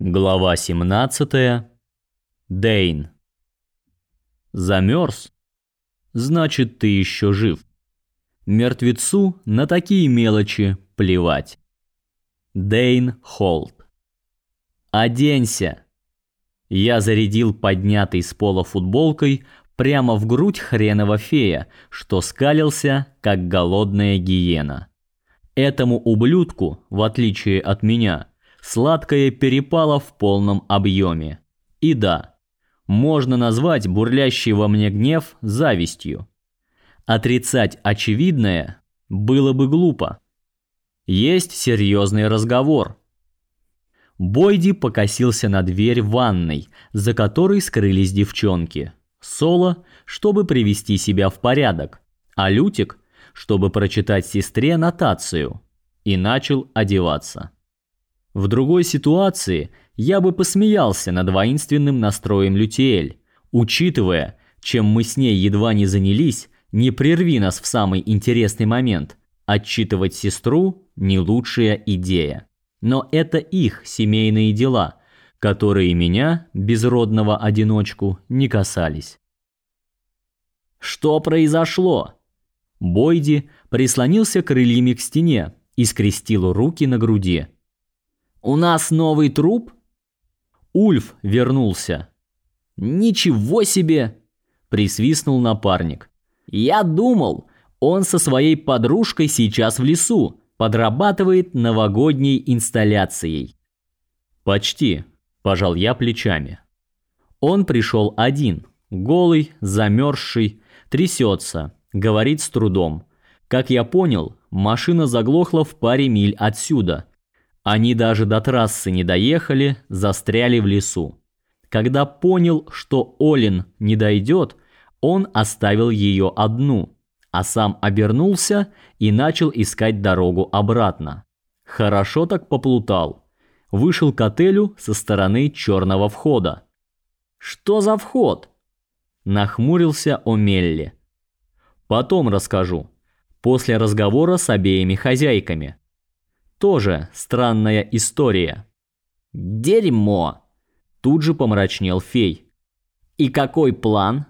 Глава 17. Дейн. Замерз? Значит, ты еще жив. Мертвецу на такие мелочи плевать. Дейн Холт. Оденься. Я зарядил поднятой с пола футболкой прямо в грудь хренова фея, что скалился, как голодная гиена. Этому ублюдку, в отличие от меня, сладкое перепало в полном объеме. И да, можно назвать бурлящий во мне гнев завистью. Отрицать очевидное было бы глупо. Есть серьезный разговор. Бойди покосился на дверь ванной, за которой скрылись девчонки. Соло, чтобы привести себя в порядок, а Лютик, чтобы прочитать сестре нотацию, и начал одеваться. В другой ситуации я бы посмеялся над воинственным настроем Лютиэль, учитывая, чем мы с ней едва не занялись, не прерви нас в самый интересный момент. Отчитывать сестру не лучшая идея. Но это их семейные дела, которые меня, безродного одиночку, не касались. Что произошло? Бойди прислонился крыльями к стене и скрестил руки на груди. У нас новый труп? Ульф вернулся. Ничего себе, присвистнул напарник. Я думал, он со своей подружкой сейчас в лесу, подрабатывает новогодней инсталляцией. Почти, пожал я плечами. Он пришел один, голый, замерзший, трясется, говорит с трудом. Как я понял, машина заглохла в паре миль отсюда. Они даже до трассы не доехали, застряли в лесу. Когда понял, что Олин не дойдет, он оставил ее одну, а сам обернулся и начал искать дорогу обратно. Хорошо так поплутал. Вышел к отелю со стороны черного входа. Что за вход? Нахмурился Омелли. Потом расскажу. После разговора с обеими хозяйками. Тоже странная история. Дерьмо. Тут же помрачнел Фей. И какой план?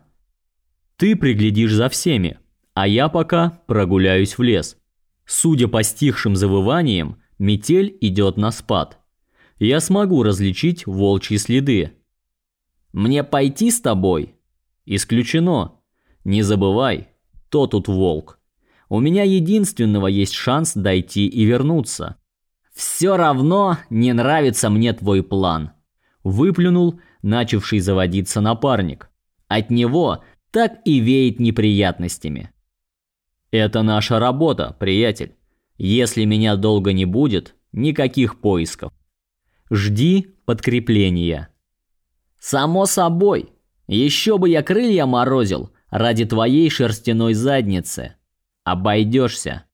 Ты приглядишь за всеми, а я пока прогуляюсь в лес. Судя по стихшим завываниям, метель идет на спад. Я смогу различить волчьи следы. Мне пойти с тобой? Исключено. Не забывай, кто тут волк. У меня единственного есть шанс дойти и вернуться. Все равно не нравится мне твой план, выплюнул начавший заводиться напарник. От него так и веет неприятностями. Это наша работа, приятель. Если меня долго не будет, никаких поисков. Жди подкрепления. Само собой. Еще бы я крылья морозил ради твоей шерстяной задницы. Обойдешься.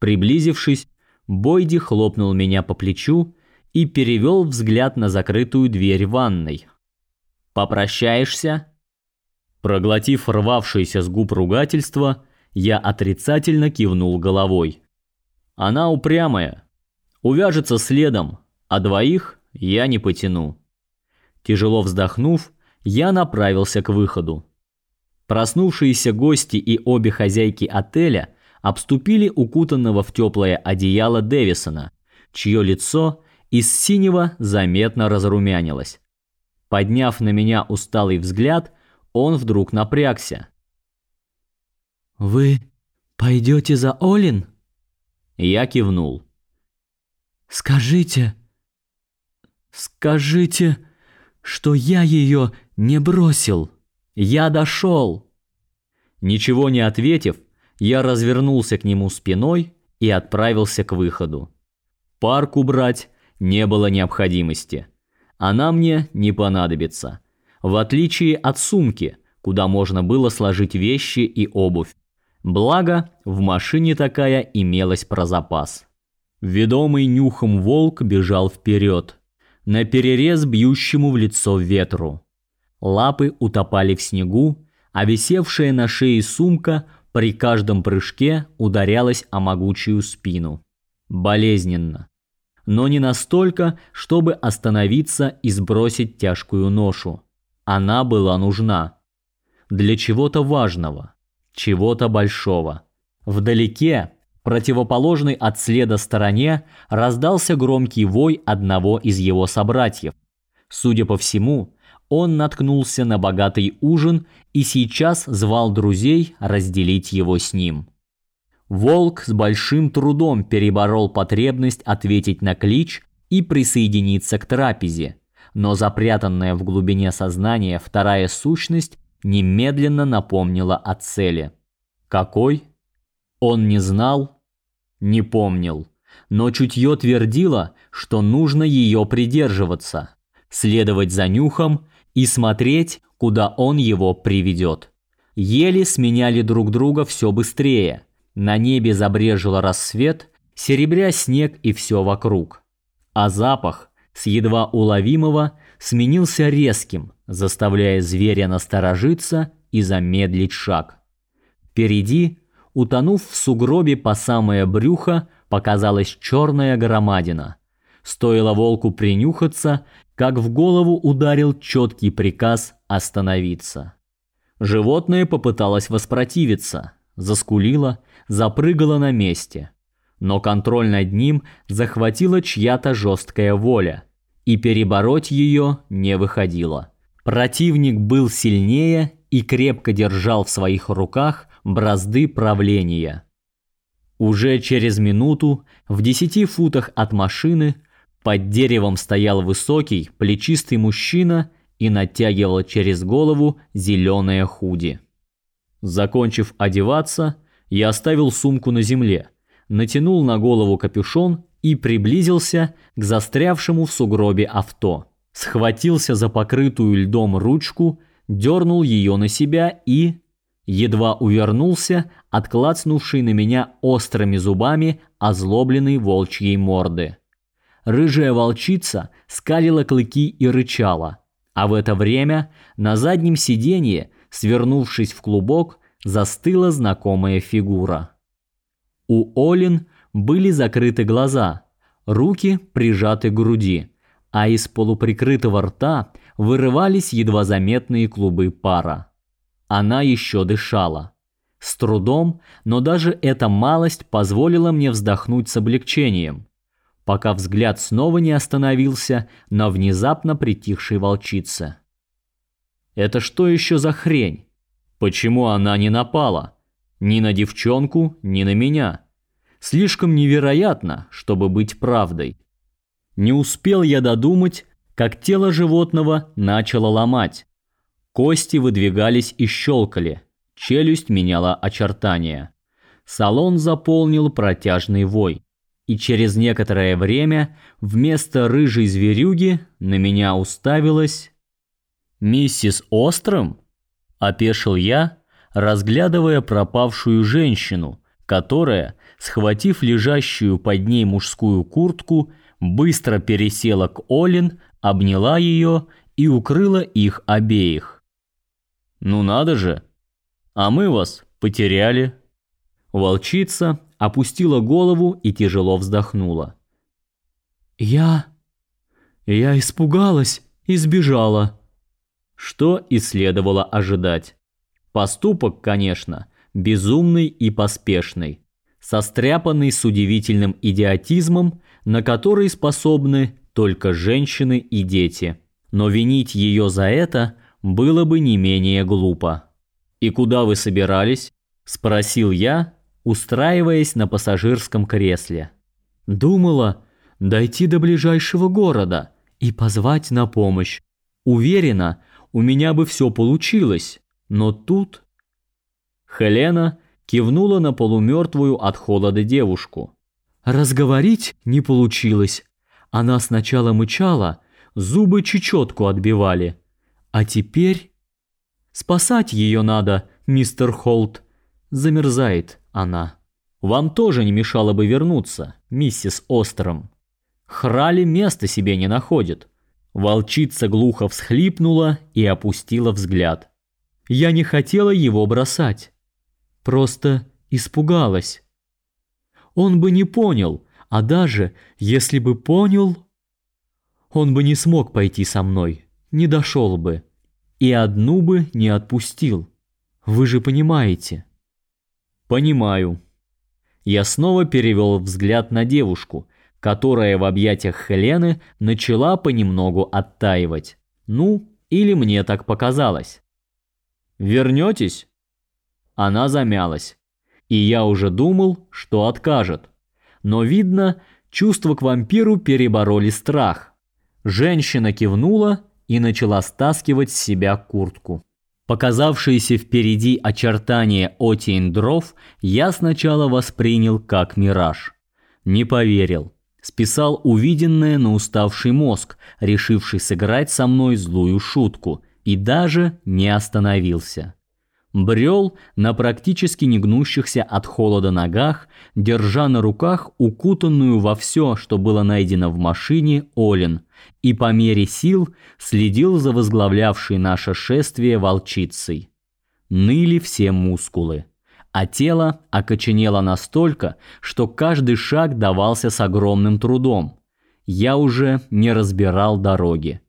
Приблизившись, Бойди хлопнул меня по плечу и перевел взгляд на закрытую дверь ванной. Попрощаешься? Проглотив рвавшееся с губ ругательство, я отрицательно кивнул головой. Она упрямая, увяжется следом, а двоих я не потяну. Тяжело вздохнув, я направился к выходу. Проснувшиеся гости и обе хозяйки отеля обступили укутанного в теплое одеяло Дэвисона, чье лицо из синего заметно разрумянилось. Подняв на меня усталый взгляд, он вдруг напрягся. «Вы пойдете за Олин?» Я кивнул. «Скажите, скажите, что я ее не бросил». Я дошел. Ничего не ответив, я развернулся к нему спиной и отправился к выходу. Парк убрать не было необходимости. Она мне не понадобится. В отличие от сумки, куда можно было сложить вещи и обувь. Благо, в машине такая имелась про запас. Ведомый нюхом волк бежал вперед, на перерез бьющему в лицо ветру. Лапы утопали в снегу, а висевшая на шее сумка при каждом прыжке ударялась о могучую спину. Болезненно. но не настолько, чтобы остановиться и сбросить тяжкую ношу. Она была нужна для чего-то важного, чего-то большого. Вдалеке, противоположной от следа стороне, раздался громкий вой одного из его собратьев. Судя по всему, он наткнулся на богатый ужин и сейчас звал друзей разделить его с ним. Волк с большим трудом переборол потребность ответить на клич и присоединиться к трапезе, но запрятанная в глубине сознания вторая сущность немедленно напомнила о цели. Какой? Он не знал, не помнил, но чутье твердило, что нужно ее придерживаться, следовать за нюхом и смотреть, куда он его приведет. Ели сменяли друг друга все быстрее. На небе забрежил рассвет, серебря снег и все вокруг. А запах с едва уловимого сменился резким, заставляя зверя насторожиться и замедлить шаг. Впереди, утонув в сугробе по самое брюхо, показалась черная громадина. Стоило волку принюхаться, как в голову ударил четкий приказ остановиться. Животное попыталось воспротивиться, заскулило, запрыгало на месте. Но контроль над ним захватила чья-то жесткая воля, и перебороть ее не выходило. Противник был сильнее и крепко держал в своих руках бразды правления. Уже через минуту, в десяти футах от машины, под деревом стоял высокий, плечистый мужчина и натягивал через голову зеленое худи. Закончив одеваться, я оставил сумку на земле, натянул на голову капюшон и приблизился к застрявшему в сугробе авто. Схватился за покрытую льдом ручку, дернул ее на себя и едва увернулся от клацнувшей на меня острыми зубами озлобленной волчьей морды. Рыжая волчица скалила клыки и рычала, а в это время на заднем сиденье, свернувшись в клубок, застыла знакомая фигура. У Олин были закрыты глаза, руки прижаты к груди, а из полуприкрытого рта вырывались едва заметные клубы пара. Она еще дышала. С трудом, но даже эта малость позволила мне вздохнуть с облегчением пока взгляд снова не остановился на внезапно притихшей волчице. Это что еще за хрень? Почему она не напала? Ни на девчонку, ни на меня. Слишком невероятно, чтобы быть правдой. Не успел я додумать, как тело животного начало ломать. Кости выдвигались и щелкали, челюсть меняла очертания. Салон заполнил протяжный вой и через некоторое время вместо рыжей зверюги на меня уставилась миссис Остром, опешил я, разглядывая пропавшую женщину, которая, схватив лежащую под ней мужскую куртку, быстро пересела к Олин, обняла ее и укрыла их обеих. Ну надо же. А мы вас потеряли. Волчица опустила голову и тяжело вздохнула. «Я... я испугалась и сбежала». Что и следовало ожидать. Поступок, конечно, безумный и поспешный, состряпанный с удивительным идиотизмом, на который способны только женщины и дети. Но винить ее за это было бы не менее глупо. «И куда вы собирались?» – спросил я, устраиваясь на пассажирском кресле. Думала дойти до ближайшего города и позвать на помощь. Уверена, у меня бы все получилось, но тут... Хелена кивнула на полумертвую от холода девушку. Разговорить не получилось. Она сначала мычала, зубы чечетку отбивали. А теперь... Спасать ее надо, мистер Холт. Замерзает она. Вам тоже не мешало бы вернуться, миссис Остером. Храли места себе не находит. Волчица глухо всхлипнула и опустила взгляд. Я не хотела его бросать. Просто испугалась. Он бы не понял, А даже если бы понял, он бы не смог пойти со мной, не дошел бы. И одну бы не отпустил. Вы же понимаете. Понимаю. Я снова перевел взгляд на девушку, которая в объятиях Хелены начала понемногу оттаивать. Ну, или мне так показалось. Вернетесь? Она замялась. И я уже думал, что откажет. Но видно, чувства к вампиру перебороли страх. Женщина кивнула и начала стаскивать с себя куртку. Показавшиеся впереди очертания Отиендров я сначала воспринял как мираж. Не поверил. Списал увиденное на уставший мозг, решивший сыграть со мной злую шутку, и даже не остановился брел на практически не гнущихся от холода ногах, держа на руках укутанную во все, что было найдено в машине, Олин, и по мере сил следил за возглавлявшей наше шествие волчицей. Ныли все мускулы, а тело окоченело настолько, что каждый шаг давался с огромным трудом. Я уже не разбирал дороги.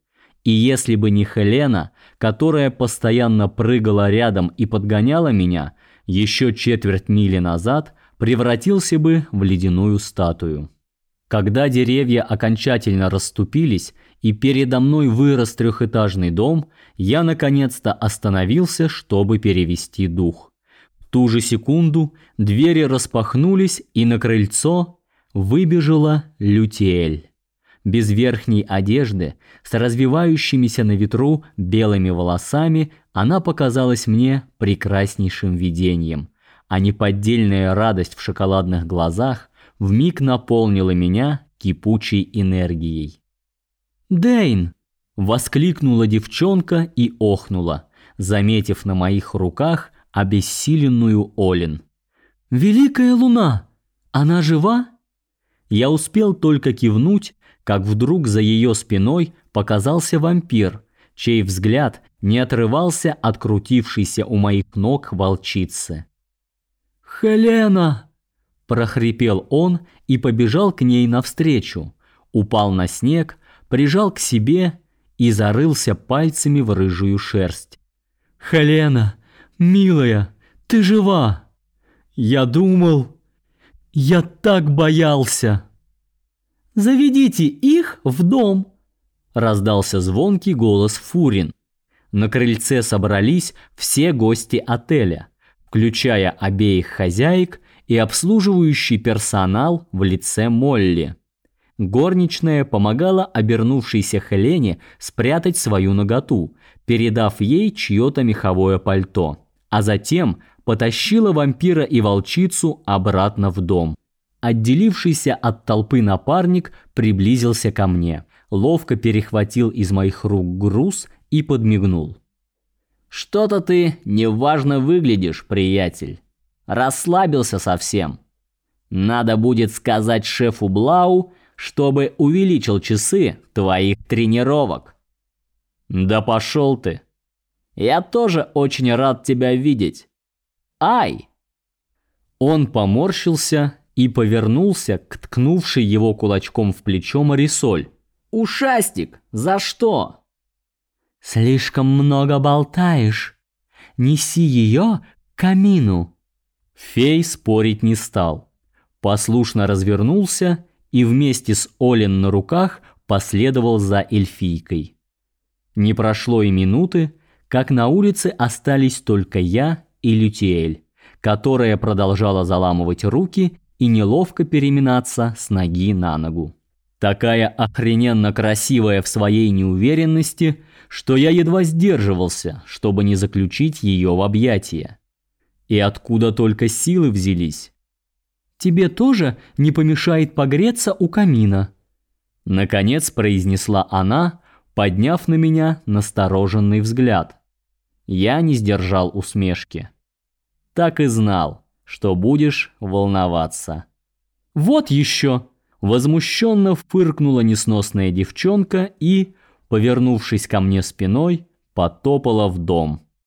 И если бы не Хелена, которая постоянно прыгала рядом и подгоняла меня, еще четверть мили назад превратился бы в ледяную статую. Когда деревья окончательно расступились и передо мной вырос трехэтажный дом, я наконец-то остановился, чтобы перевести дух. В ту же секунду двери распахнулись, и на крыльцо выбежала Лютиэль без верхней одежды, с развивающимися на ветру белыми волосами, она показалась мне прекраснейшим видением, а неподдельная радость в шоколадных глазах вмиг наполнила меня кипучей энергией. «Дэйн!» – воскликнула девчонка и охнула, заметив на моих руках обессиленную Олин. «Великая луна! Она жива?» Я успел только кивнуть, как вдруг за ее спиной показался вампир, чей взгляд не отрывался от крутившейся у моих ног волчицы. «Хелена!» – прохрипел он и побежал к ней навстречу, упал на снег, прижал к себе и зарылся пальцами в рыжую шерсть. «Хелена, милая, ты жива!» «Я думал...» «Я так боялся!» Заведите их в дом!» Раздался звонкий голос Фурин. На крыльце собрались все гости отеля, включая обеих хозяек и обслуживающий персонал в лице Молли. Горничная помогала обернувшейся Хелене спрятать свою наготу, передав ей чьё-то меховое пальто, а затем потащила вампира и волчицу обратно в дом. Отделившийся от толпы напарник приблизился ко мне, ловко перехватил из моих рук груз и подмигнул. «Что-то ты неважно выглядишь, приятель. Расслабился совсем. Надо будет сказать шефу Блау, чтобы увеличил часы твоих тренировок». «Да пошел ты!» «Я тоже очень рад тебя видеть. Ай!» Он поморщился и повернулся к ткнувшей его кулачком в плечо Марисоль. «Ушастик, за что?» «Слишком много болтаешь. Неси ее к камину». Фей спорить не стал. Послушно развернулся и вместе с Олен на руках последовал за эльфийкой. Не прошло и минуты, как на улице остались только я и Лютиэль, которая продолжала заламывать руки и неловко переминаться с ноги на ногу. Такая охрененно красивая в своей неуверенности, что я едва сдерживался, чтобы не заключить ее в объятия. И откуда только силы взялись? Тебе тоже не помешает погреться у камина, наконец произнесла она, подняв на меня настороженный взгляд. Я не сдержал усмешки. Так и знал что будешь волноваться. Вот еще, возмущенно фыркнула несносная девчонка и, повернувшись ко мне спиной, потопала в дом.